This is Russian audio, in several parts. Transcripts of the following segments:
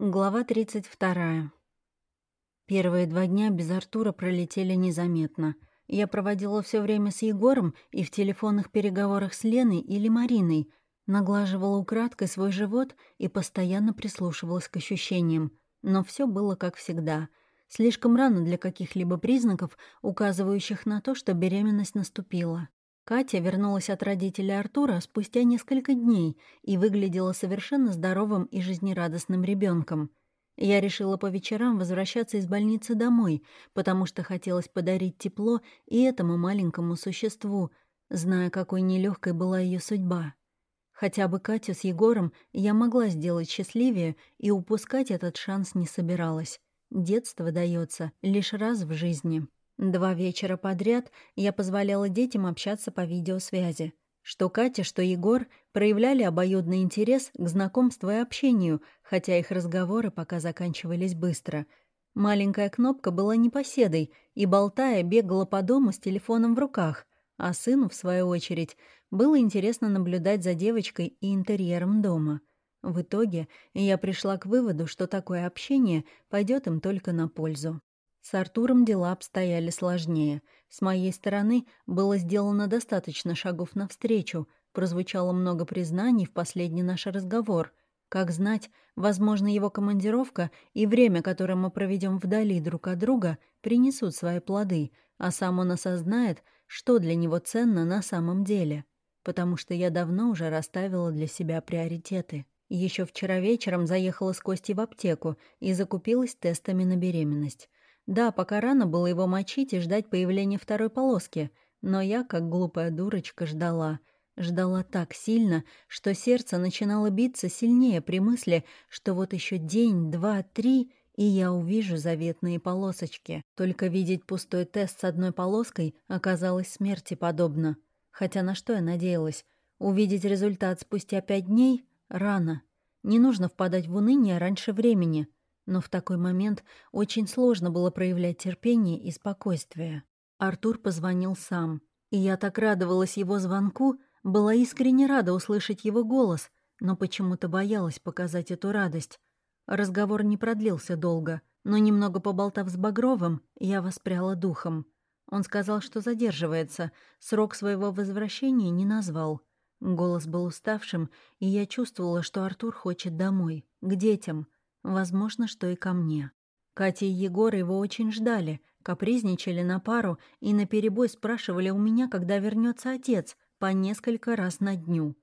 Глава 32. Первые два дня без Артура пролетели незаметно. Я проводила все время с Егором и в телефонных переговорах с Леной или Мариной, наглаживала украдкой свой живот и постоянно прислушивалась к ощущениям. Но все было как всегда. Слишком рано для каких-либо признаков, указывающих на то, что беременность наступила. Катя вернулась от родителей Артура спустя несколько дней и выглядела совершенно здоровым и жизнерадостным ребенком. Я решила по вечерам возвращаться из больницы домой, потому что хотелось подарить тепло и этому маленькому существу, зная, какой нелегкой была ее судьба. Хотя бы Катю с Егором я могла сделать счастливее и упускать этот шанс не собиралась. Детство дается лишь раз в жизни. Два вечера подряд я позволяла детям общаться по видеосвязи. Что Катя, что Егор проявляли обоюдный интерес к знакомству и общению, хотя их разговоры пока заканчивались быстро. Маленькая кнопка была непоседой и, болтая, бегала по дому с телефоном в руках, а сыну, в свою очередь, было интересно наблюдать за девочкой и интерьером дома. В итоге я пришла к выводу, что такое общение пойдет им только на пользу. С Артуром дела обстояли сложнее. С моей стороны было сделано достаточно шагов навстречу, прозвучало много признаний в последний наш разговор. Как знать, возможно, его командировка и время, которое мы проведем вдали друг от друга, принесут свои плоды, а сам он осознает, что для него ценно на самом деле. Потому что я давно уже расставила для себя приоритеты. Еще вчера вечером заехала с Костей в аптеку и закупилась тестами на беременность. Да, пока рано было его мочить и ждать появления второй полоски, но я, как глупая дурочка, ждала. Ждала так сильно, что сердце начинало биться сильнее при мысли, что вот еще день, два, три, и я увижу заветные полосочки. Только видеть пустой тест с одной полоской оказалось смерти подобно. Хотя на что я надеялась? Увидеть результат спустя пять дней? Рано. Не нужно впадать в уныние раньше времени — но в такой момент очень сложно было проявлять терпение и спокойствие. Артур позвонил сам, и я так радовалась его звонку, была искренне рада услышать его голос, но почему-то боялась показать эту радость. Разговор не продлился долго, но немного поболтав с Багровым, я воспряла духом. Он сказал, что задерживается, срок своего возвращения не назвал. Голос был уставшим, и я чувствовала, что Артур хочет домой, к детям — Возможно, что и ко мне. Катя и Егор его очень ждали, капризничали на пару и наперебой спрашивали у меня, когда вернется отец, по несколько раз на дню.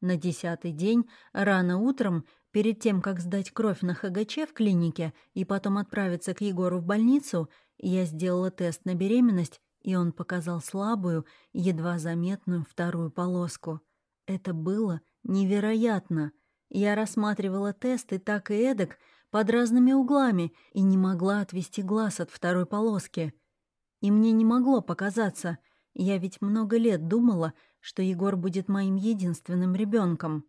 На десятый день, рано утром, перед тем, как сдать кровь на ХГЧ в клинике и потом отправиться к Егору в больницу, я сделала тест на беременность, и он показал слабую, едва заметную вторую полоску. Это было невероятно. Я рассматривала тесты так и эдак, под разными углами, и не могла отвести глаз от второй полоски. И мне не могло показаться. Я ведь много лет думала, что Егор будет моим единственным ребенком.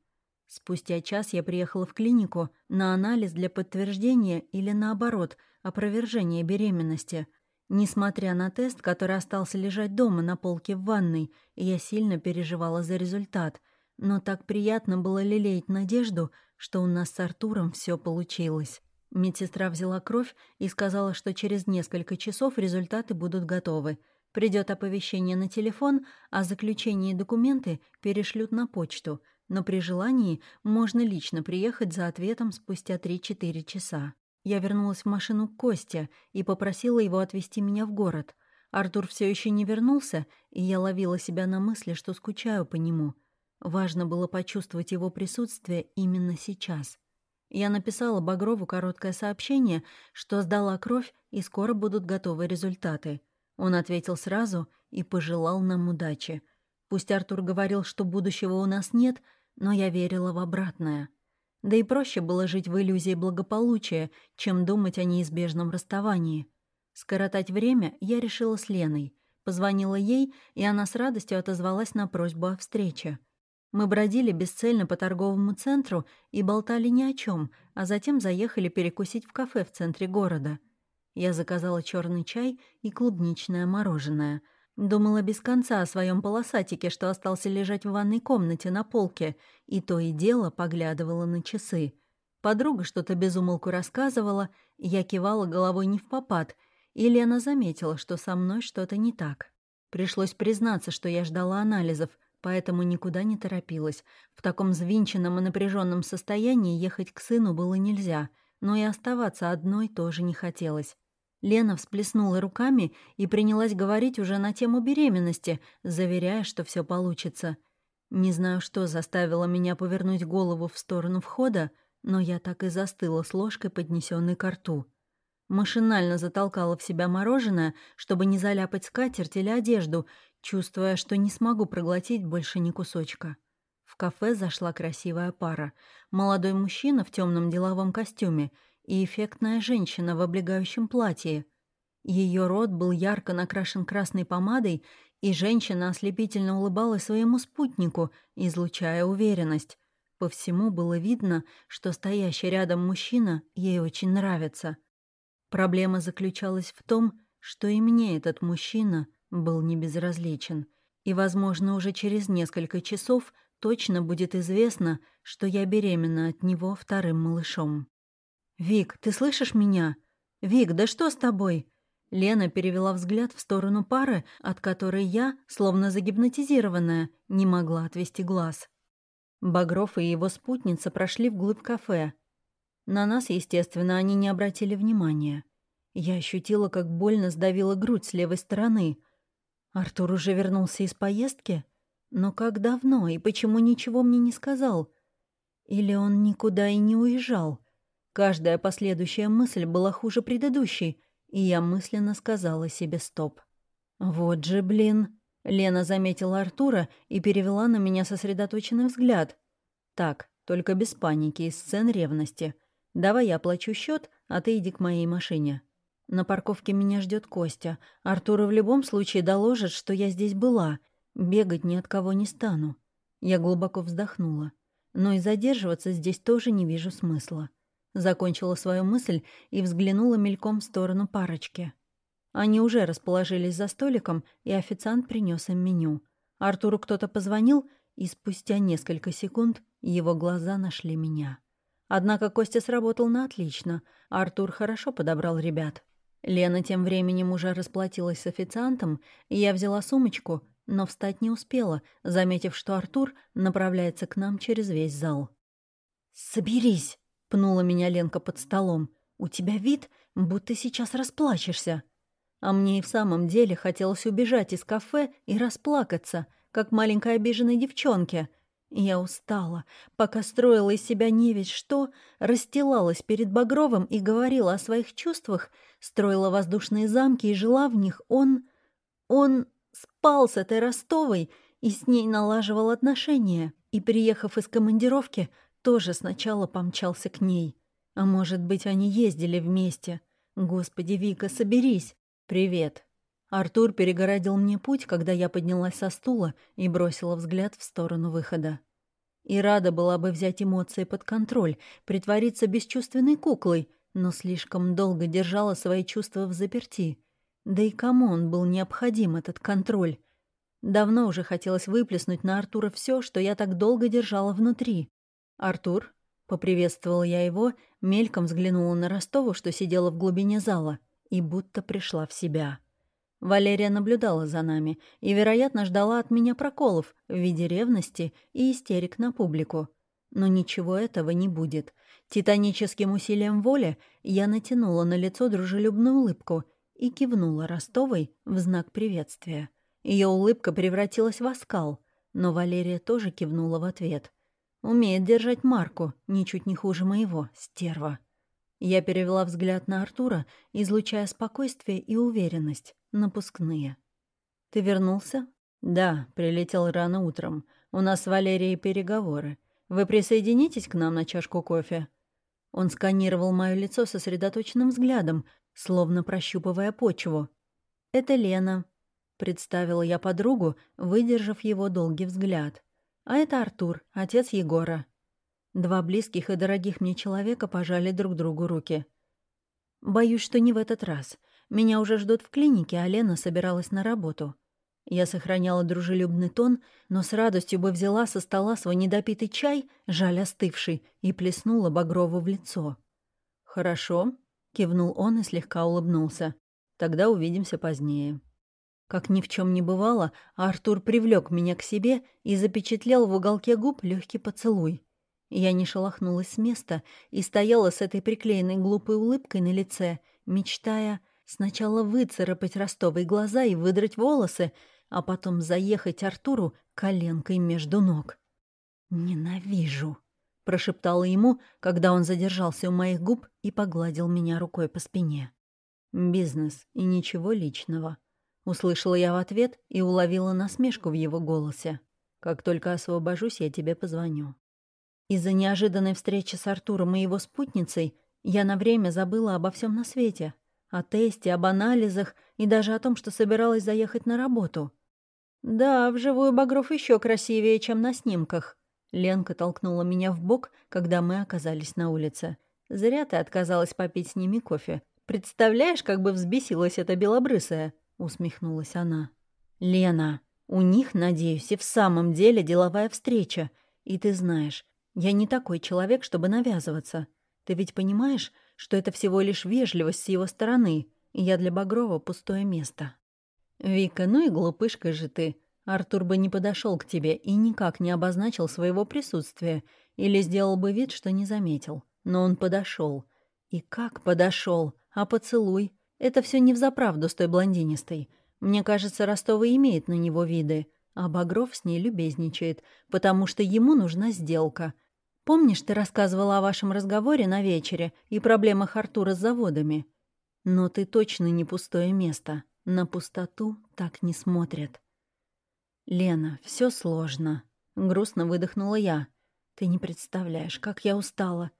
Спустя час я приехала в клинику на анализ для подтверждения или, наоборот, опровержения беременности. Несмотря на тест, который остался лежать дома на полке в ванной, я сильно переживала за результат — но так приятно было лелеять надежду, что у нас с Артуром все получилось. Медсестра взяла кровь и сказала, что через несколько часов результаты будут готовы. Придет оповещение на телефон, а заключение и документы перешлют на почту, но при желании можно лично приехать за ответом спустя 3-4 часа. Я вернулась в машину к Косте и попросила его отвезти меня в город. Артур все еще не вернулся, и я ловила себя на мысли, что скучаю по нему — Важно было почувствовать его присутствие именно сейчас. Я написала Багрову короткое сообщение, что сдала кровь и скоро будут готовы результаты. Он ответил сразу и пожелал нам удачи. Пусть Артур говорил, что будущего у нас нет, но я верила в обратное. Да и проще было жить в иллюзии благополучия, чем думать о неизбежном расставании. Скоротать время я решила с Леной. Позвонила ей, и она с радостью отозвалась на просьбу о встрече. Мы бродили бесцельно по торговому центру и болтали ни о чем, а затем заехали перекусить в кафе в центре города. Я заказала черный чай и клубничное мороженое. Думала без конца о своем полосатике, что остался лежать в ванной комнате на полке, и то и дело поглядывала на часы. Подруга что-то безумолку рассказывала, я кивала головой не в попад, и Лена заметила, что со мной что-то не так. Пришлось признаться, что я ждала анализов, поэтому никуда не торопилась. В таком взвинченном и напряженном состоянии ехать к сыну было нельзя, но и оставаться одной тоже не хотелось. Лена всплеснула руками и принялась говорить уже на тему беременности, заверяя, что все получится. Не знаю, что заставило меня повернуть голову в сторону входа, но я так и застыла с ложкой, поднесенной к рту. Машинально затолкала в себя мороженое, чтобы не заляпать скатерть или одежду, чувствуя, что не смогу проглотить больше ни кусочка. В кафе зашла красивая пара. Молодой мужчина в темном деловом костюме и эффектная женщина в облегающем платье. Ее рот был ярко накрашен красной помадой, и женщина ослепительно улыбалась своему спутнику, излучая уверенность. По всему было видно, что стоящий рядом мужчина ей очень нравится. Проблема заключалась в том, что и мне этот мужчина был не безразличен, и, возможно, уже через несколько часов точно будет известно, что я беременна от него вторым малышом. «Вик, ты слышишь меня? Вик, да что с тобой?» Лена перевела взгляд в сторону пары, от которой я, словно загипнотизированная, не могла отвести глаз. Багров и его спутница прошли вглубь кафе. На нас, естественно, они не обратили внимания. Я ощутила, как больно сдавила грудь с левой стороны. Артур уже вернулся из поездки? Но как давно и почему ничего мне не сказал? Или он никуда и не уезжал? Каждая последующая мысль была хуже предыдущей, и я мысленно сказала себе «стоп». «Вот же, блин!» Лена заметила Артура и перевела на меня сосредоточенный взгляд. «Так, только без паники и сцен ревности. Давай я оплачу счет, а ты иди к моей машине. На парковке меня ждет Костя. Артур в любом случае доложит, что я здесь была. Бегать ни от кого не стану». Я глубоко вздохнула. Но и задерживаться здесь тоже не вижу смысла. Закончила свою мысль и взглянула мельком в сторону парочки. Они уже расположились за столиком, и официант принес им меню. Артуру кто-то позвонил, и спустя несколько секунд его глаза нашли меня. Однако Костя сработал на отлично, Артур хорошо подобрал ребят. Лена тем временем уже расплатилась с официантом, и я взяла сумочку, но встать не успела, заметив, что Артур направляется к нам через весь зал. «Соберись!» — пнула меня Ленка под столом. «У тебя вид, будто сейчас расплачешься». А мне и в самом деле хотелось убежать из кафе и расплакаться, как маленькой обиженной девчонке. Я устала, пока строила из себя не весь что, расстилалась перед Багровым и говорила о своих чувствах, строила воздушные замки и жила в них. Он... он спал с этой Ростовой и с ней налаживал отношения. И, приехав из командировки, тоже сначала помчался к ней. А может быть, они ездили вместе. Господи, Вика, соберись. «Привет». Артур перегородил мне путь, когда я поднялась со стула и бросила взгляд в сторону выхода. И рада была бы взять эмоции под контроль, притвориться бесчувственной куклой, но слишком долго держала свои чувства в заперти. Да и кому он был необходим, этот контроль? Давно уже хотелось выплеснуть на Артура все, что я так долго держала внутри. «Артур?» — поприветствовала я его, мельком взглянула на Ростову, что сидела в глубине зала — и будто пришла в себя. Валерия наблюдала за нами и, вероятно, ждала от меня проколов в виде ревности и истерик на публику. Но ничего этого не будет. Титаническим усилием воли я натянула на лицо дружелюбную улыбку и кивнула Ростовой в знак приветствия. Ее улыбка превратилась в оскал, но Валерия тоже кивнула в ответ. Умеет держать марку, ничуть не хуже моего, стерва. Я перевела взгляд на Артура, излучая спокойствие и уверенность, напускные. «Ты вернулся?» «Да, прилетел рано утром. У нас с Валерией переговоры. Вы присоединитесь к нам на чашку кофе?» Он сканировал мое лицо сосредоточенным взглядом, словно прощупывая почву. «Это Лена», — представила я подругу, выдержав его долгий взгляд. «А это Артур, отец Егора». Два близких и дорогих мне человека пожали друг другу руки. Боюсь, что не в этот раз. Меня уже ждут в клинике, а Лена собиралась на работу. Я сохраняла дружелюбный тон, но с радостью бы взяла со стола свой недопитый чай, жаль остывший, и плеснула Багрову в лицо. «Хорошо», — кивнул он и слегка улыбнулся. «Тогда увидимся позднее». Как ни в чем не бывало, Артур привлек меня к себе и запечатлел в уголке губ легкий поцелуй. Я не шелохнулась с места и стояла с этой приклеенной глупой улыбкой на лице, мечтая сначала выцарапать ростовые глаза и выдрать волосы, а потом заехать Артуру коленкой между ног. «Ненавижу», — прошептала ему, когда он задержался у моих губ и погладил меня рукой по спине. «Бизнес и ничего личного», — услышала я в ответ и уловила насмешку в его голосе. «Как только освобожусь, я тебе позвоню». Из-за неожиданной встречи с Артуром и его спутницей я на время забыла обо всем на свете. О тесте, об анализах и даже о том, что собиралась заехать на работу. «Да, вживую Багров еще красивее, чем на снимках». Ленка толкнула меня в бок, когда мы оказались на улице. «Зря ты отказалась попить с ними кофе. Представляешь, как бы взбесилась эта белобрысая?» — усмехнулась она. «Лена, у них, надеюсь, и в самом деле деловая встреча. И ты знаешь, я не такой человек, чтобы навязываться. Ты ведь понимаешь, что это всего лишь вежливость с его стороны, и я для Багрова пустое место. Вика, ну и глупышка же ты. Артур бы не подошел к тебе и никак не обозначил своего присутствия или сделал бы вид, что не заметил. Но он подошел. И как подошел? А поцелуй? Это все не взаправду с той блондинистой. Мне кажется, Ростова имеет на него виды, а Багров с ней любезничает, потому что ему нужна сделка — Помнишь, ты рассказывала о вашем разговоре на вечере и проблемах Артура с заводами? Но ты точно не пустое место. На пустоту так не смотрят. Лена, все сложно. Грустно выдохнула я. Ты не представляешь, как я устала.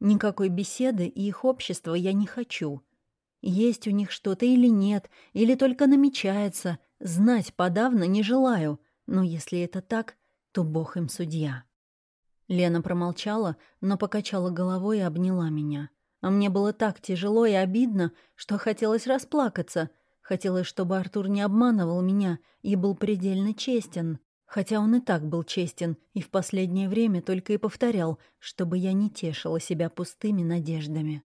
Никакой беседы и их общества я не хочу. Есть у них что-то или нет, или только намечается. Знать подавно не желаю. Но если это так, то бог им судья. Лена промолчала, но покачала головой и обняла меня. А мне было так тяжело и обидно, что хотелось расплакаться. Хотелось, чтобы Артур не обманывал меня и был предельно честен. Хотя он и так был честен, и в последнее время только и повторял, чтобы я не тешила себя пустыми надеждами.